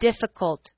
difficult